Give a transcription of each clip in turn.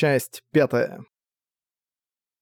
Часть пятая.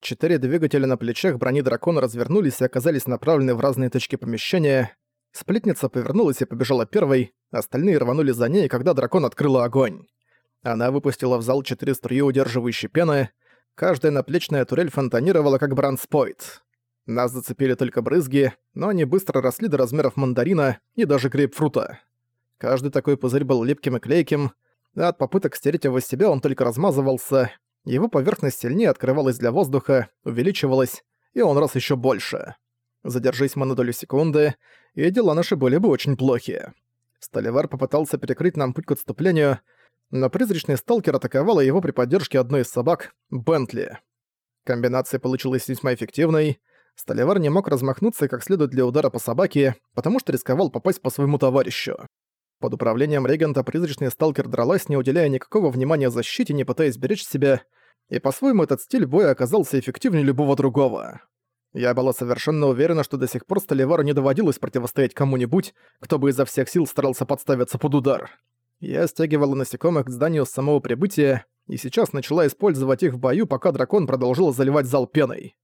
Четыре двигателя на плечах брони дракона развернулись и оказались направлены в разные точки помещения. Сплетница повернулась и побежала первой, остальные рванули за ней, когда дракон открыла огонь. Она выпустила в зал четыре струи удерживающей пены, каждая наплечная турель фонтанировала как бранспойт. Нас зацепили только брызги, но они быстро росли до размеров мандарина и даже грейпфрута. Каждый такой пузырь был липким и клейким, от попыток стереть его с себя он только размазывался, его поверхность сильнее открывалась для воздуха, увеличивалась, и он рос еще больше. Задержись мы на долю секунды, и дела наши были бы очень плохи. Столевар попытался перекрыть нам путь к отступлению, но призрачный сталкер атаковал его при поддержке одной из собак — Бентли. Комбинация получилась весьма эффективной. Столевар не мог размахнуться как следует для удара по собаке, потому что рисковал попасть по своему товарищу. Под управлением регента призрачный сталкер дралась, не уделяя никакого внимания защите, не пытаясь беречь себя, и по-своему этот стиль боя оказался эффективнее любого другого. Я была совершенно уверена, что до сих пор Столивару не доводилось противостоять кому-нибудь, кто бы изо всех сил старался подставиться под удар. Я стягивала насекомых к зданию с самого прибытия, и сейчас начала использовать их в бою, пока дракон продолжил заливать зал пеной.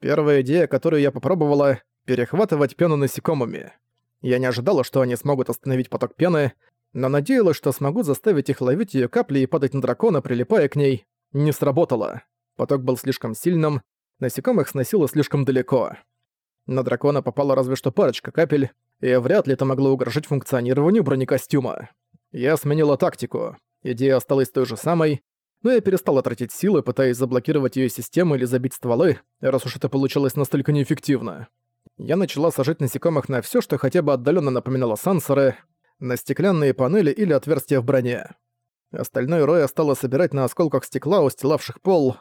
Первая идея, которую я попробовала — перехватывать пену насекомыми. Я не ожидала, что они смогут остановить поток пены, но надеялась, что смогу заставить их ловить её капли и падать на дракона, прилипая к ней. Не сработало. Поток был слишком сильным, насекомых сносило слишком далеко. На дракона попала разве что парочка капель, и вряд ли это могло угрожать функционированию бронекостюма. Я сменила тактику. Идея осталась той же самой, но я перестала тратить силы, пытаясь заблокировать её систему или забить стволы, раз уж это получилось настолько неэффективно я начала сажать насекомых на все, что хотя бы отдаленно напоминало сансоры, на стеклянные панели или отверстия в броне. Остальной рой я стала собирать на осколках стекла, устилавших пол.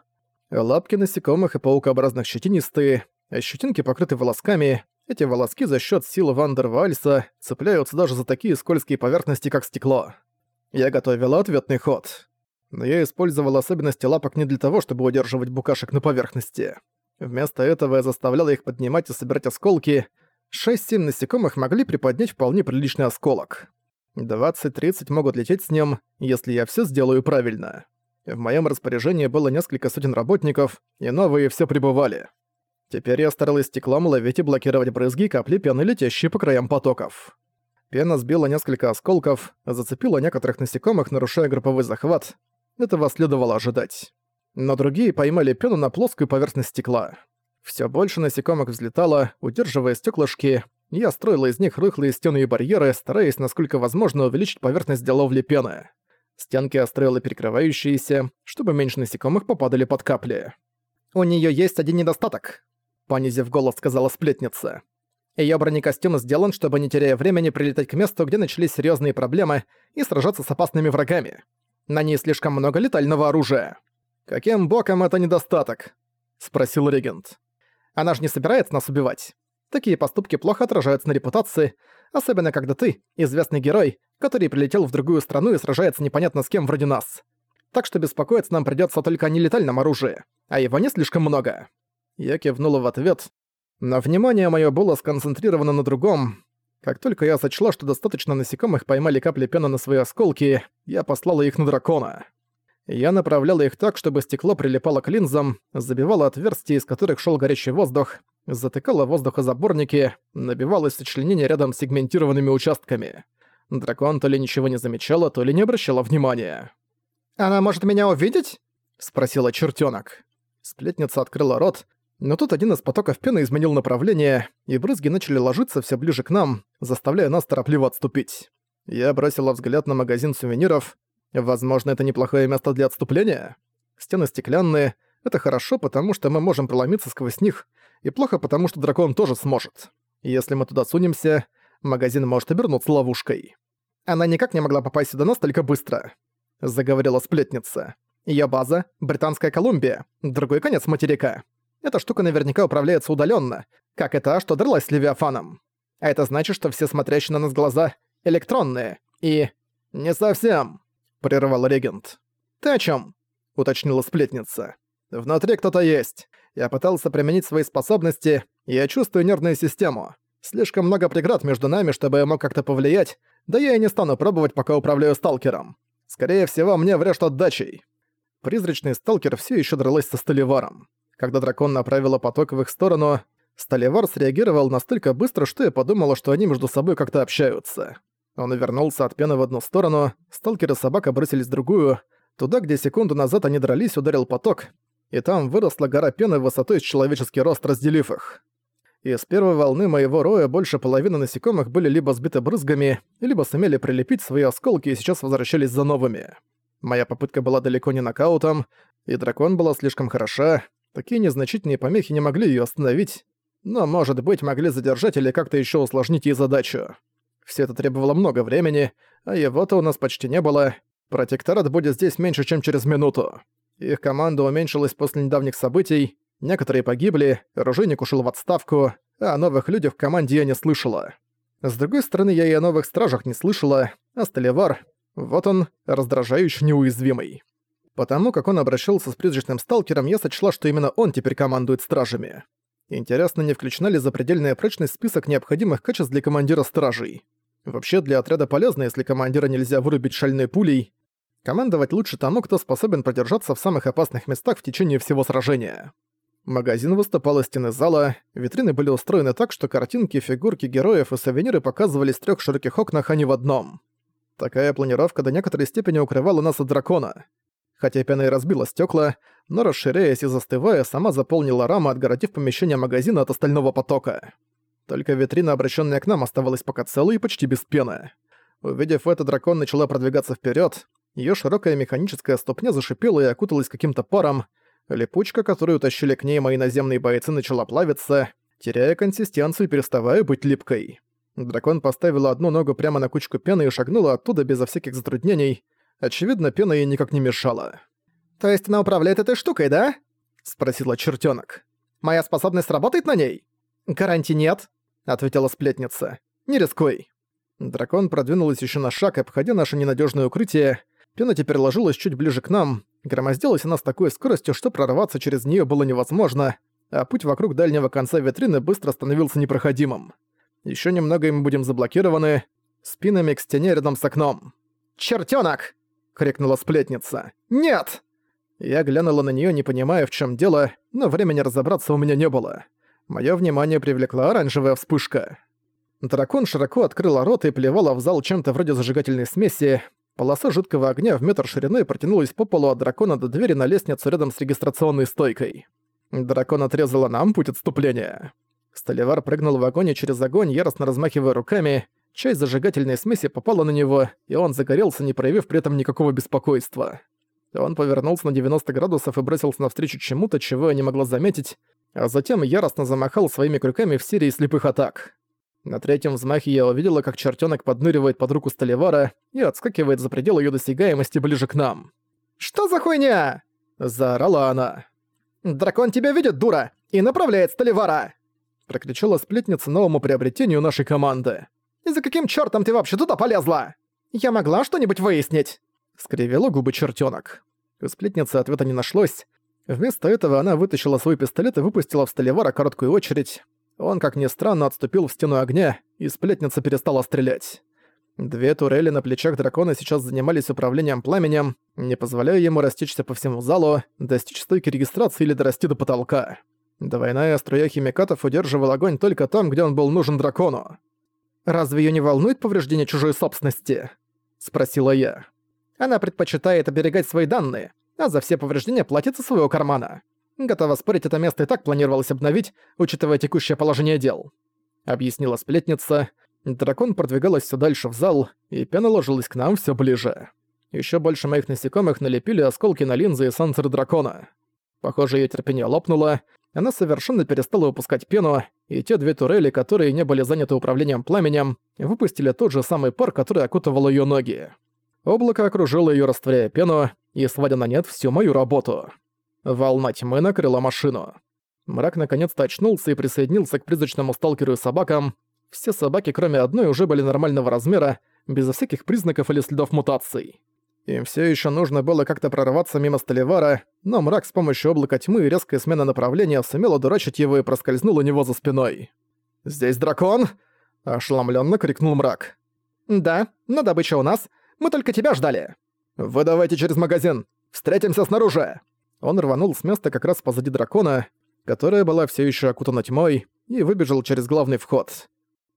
Лапки насекомых и паукообразных щетинистые, а щетинки покрыты волосками. Эти волоски за счет сил Вандервальса цепляются даже за такие скользкие поверхности, как стекло. Я готовила ответный ход. Но я использовала особенности лапок не для того, чтобы удерживать букашек на поверхности. Вместо этого я заставляла их поднимать и собирать осколки. 6-7 насекомых могли приподнять вполне приличный осколок. 20-30 могут лететь с ним, если я все сделаю правильно. В моем распоряжении было несколько сотен работников, и новые все прибывали. Теперь я старалась стеклом ловить и блокировать брызги капли пены, летящие по краям потоков. Пена сбила несколько осколков, зацепила некоторых насекомых, нарушая групповой захват. Этого следовало ожидать но другие поймали пену на плоскую поверхность стекла. Все больше насекомых взлетало, удерживая стеклышки. Я строила из них рыхлые стены и барьеры, стараясь насколько возможно увеличить поверхность для ловли пены. Стенки я строила перекрывающиеся, чтобы меньше насекомых попадали под капли. «У нее есть один недостаток», — понизив голос сказала сплетница. Её бронекостюм сделан, чтобы не теряя времени прилетать к месту, где начались серьезные проблемы, и сражаться с опасными врагами. На ней слишком много летального оружия. «Каким боком это недостаток?» — спросил регент. «Она же не собирается нас убивать. Такие поступки плохо отражаются на репутации, особенно когда ты — известный герой, который прилетел в другую страну и сражается непонятно с кем вроде нас. Так что беспокоиться нам придётся только о нелетальном оружии, а его не слишком много». Я кивнула в ответ, но внимание моё было сконцентрировано на другом. Как только я сочла, что достаточно насекомых поймали капли пены на свои осколки, я послала их на дракона. Я направляла их так, чтобы стекло прилипало к линзам, забивало отверстия, из которых шел горячий воздух, затыкало воздухозаборники, набивалось сочленение рядом с сегментированными участками. Дракон то ли ничего не замечала, то ли не обращала внимания. «Она может меня увидеть?» — спросила чертенок. Сплетница открыла рот, но тут один из потоков пены изменил направление, и брызги начали ложиться все ближе к нам, заставляя нас торопливо отступить. Я бросила взгляд на магазин сувениров, Возможно, это неплохое место для отступления? Стены стеклянные. Это хорошо, потому что мы можем проломиться сквозь них, и плохо, потому что дракон тоже сможет. Если мы туда сунемся, магазин может обернуться ловушкой. Она никак не могла попасть сюда настолько быстро, заговорила сплетница. Её база — Британская Колумбия, другой конец материка. Эта штука наверняка управляется удаленно, как и та, что дралась с Левиафаном. А это значит, что все смотрящие на нас глаза электронные. И... Не совсем прервал регент. «Ты о чем? уточнила сплетница. «Внутри кто-то есть. Я пытался применить свои способности, и я чувствую нервную систему. Слишком много преград между нами, чтобы я мог как-то повлиять, да я и не стану пробовать, пока управляю сталкером. Скорее всего, мне врежет отдачей». Призрачный сталкер все еще дралась со Столеваром. Когда дракон направила поток в их сторону, Столевар среагировал настолько быстро, что я подумала, что они между собой как-то общаются. Он увернулся от пены в одну сторону, сталкер и собака бросились в другую. Туда, где секунду назад они дрались, ударил поток, и там выросла гора пены высотой с человеческий рост, разделив их. Из первой волны моего роя больше половины насекомых были либо сбиты брызгами, либо сумели прилепить свои осколки и сейчас возвращались за новыми. Моя попытка была далеко не нокаутом, и дракон была слишком хороша, такие незначительные помехи не могли ее остановить, но, может быть, могли задержать или как-то еще усложнить ей задачу. Все это требовало много времени, а его-то у нас почти не было. Протекторат будет здесь меньше, чем через минуту. Их команда уменьшилась после недавних событий, некоторые погибли, оружейник ушел в отставку, а о новых людях в команде я не слышала. С другой стороны, я и о новых стражах не слышала, а Столевар, вот он, раздражающе неуязвимый. Потому как он обращался с призрачным сталкером, я сочла, что именно он теперь командует стражами. Интересно, не включена ли запредельная прочность список необходимых качеств для командира стражей? Вообще, для отряда полезно, если командира нельзя вырубить шальной пулей. Командовать лучше тому, кто способен продержаться в самых опасных местах в течение всего сражения. Магазин выступал из стены зала, витрины были устроены так, что картинки, фигурки героев и сувениры показывались в трёх широких окнах, а не в одном. Такая планировка до некоторой степени укрывала нас от дракона. Хотя пена и разбила стекла, но расширяясь и застывая, сама заполнила раму, отгородив помещение магазина от остального потока. Только витрина, обращенная к нам, оставалась пока целой и почти без пены. Увидев это, дракон начала продвигаться вперед. Ее широкая механическая ступня зашипела и окуталась каким-то паром. Липучка, которую утащили к ней мои наземные бойцы, начала плавиться, теряя консистенцию и переставая быть липкой. Дракон поставила одну ногу прямо на кучку пены и шагнула оттуда безо всяких затруднений, Очевидно, пена ей никак не мешала. «То есть она управляет этой штукой, да?» — спросила чертёнок. «Моя способность работает на ней?» «Гарантий нет», — ответила сплетница. «Не рискуй». Дракон продвинулась ещё на шаг, обходя наше ненадёжное укрытие. Пена теперь ложилась чуть ближе к нам. Громоздилась она с такой скоростью, что прорваться через неё было невозможно, а путь вокруг дальнего конца витрины быстро становился непроходимым. Ещё немного и мы будем заблокированы, спинами к стене рядом с окном. «Чертёнок!» — крикнула сплетница. «Нет!» Я глянула на неё, не понимая, в чём дело, но времени разобраться у меня не было. Моё внимание привлекла оранжевая вспышка. Дракон широко открыла рот и плевала в зал чем-то вроде зажигательной смеси. Полоса жидкого огня в метр шириной протянулась по полу от дракона до двери на лестницу рядом с регистрационной стойкой. Дракон отрезала нам путь отступления. Столевар прыгнул в огонь и через огонь, яростно размахивая руками. Часть зажигательной смеси попала на него, и он загорелся, не проявив при этом никакого беспокойства. Он повернулся на 90 градусов и бросился навстречу чему-то, чего я не могла заметить, а затем яростно замахал своими крюками в серии слепых атак. На третьем взмахе я увидела, как чертенок подныривает под руку Столевара и отскакивает за пределы ее досягаемости ближе к нам. «Что за хуйня?» – заорала она. «Дракон тебя видит, дура, и направляет Столевара!» – прокричала сплетница новому приобретению нашей команды. И за каким чертом ты вообще туда полезла? Я могла что-нибудь выяснить?» Скривила губы чертенок. У сплетницы ответа не нашлось. Вместо этого она вытащила свой пистолет и выпустила в Столевара короткую очередь. Он, как ни странно, отступил в стену огня, и сплетница перестала стрелять. Две турели на плечах дракона сейчас занимались управлением пламенем, не позволяя ему растечься по всему залу, достичь стойки регистрации или дорасти до потолка. Двойная струя химикатов удерживала огонь только там, где он был нужен дракону. «Разве её не волнует повреждение чужой собственности?» — спросила я. «Она предпочитает оберегать свои данные, а за все повреждения платит со своего кармана. Готова спорить, это место и так планировалось обновить, учитывая текущее положение дел», — объяснила сплетница. Дракон продвигалась всё дальше в зал, и пена ложилась к нам всё ближе. Ещё больше моих насекомых налепили осколки на линзы и сенсоры дракона. Похоже, её терпение лопнуло, она совершенно перестала выпускать пену, и те две турели, которые не были заняты управлением пламенем, выпустили тот же самый пар, который окутывал ее ноги. Облако окружило ее, растворяя пену, и сводя на нет всю мою работу. Волна тьмы накрыла машину. Мрак наконец-то очнулся и присоединился к призрачному сталкеру и собакам. Все собаки, кроме одной, уже были нормального размера, безо всяких признаков или следов мутаций. Им все еще нужно было как-то прорваться мимо Столивара, но мрак с помощью облака тьмы и резкой смены направления сумел одурачить его и проскользнул у него за спиной. «Здесь дракон!» – ошеломленно крикнул мрак. «Да, но добыча у нас. Мы только тебя ждали». «Вы давайте через магазин. «Встретимся снаружи!» Он рванул с места как раз позади дракона, которая была все еще окутана тьмой, и выбежал через главный вход.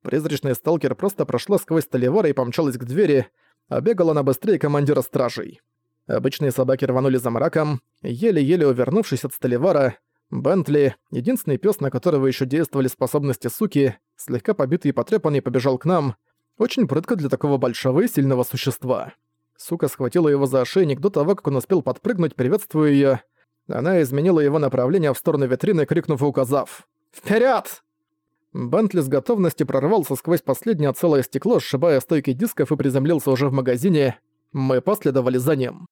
Призрачный сталкер просто прошла сквозь Толивара и помчалась к двери, а бегала она быстрее командира стражей. Обычные собаки рванули за мраком, еле-еле увернувшись от Столивара. Бентли, единственный пес, на которого еще действовали способности суки, слегка побитый и потрепанный, побежал к нам. Очень прытко для такого большого и сильного существа. Сука схватила его за ошейник до того, как он успел подпрыгнуть, приветствуя ее. Она изменила его направление в сторону витрины, крикнув и указав «Вперед!». Бентли с готовностью прорвался сквозь последнее целое стекло, сшибая стойки дисков и приземлился уже в магазине. Мы последовали за ним.